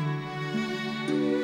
Música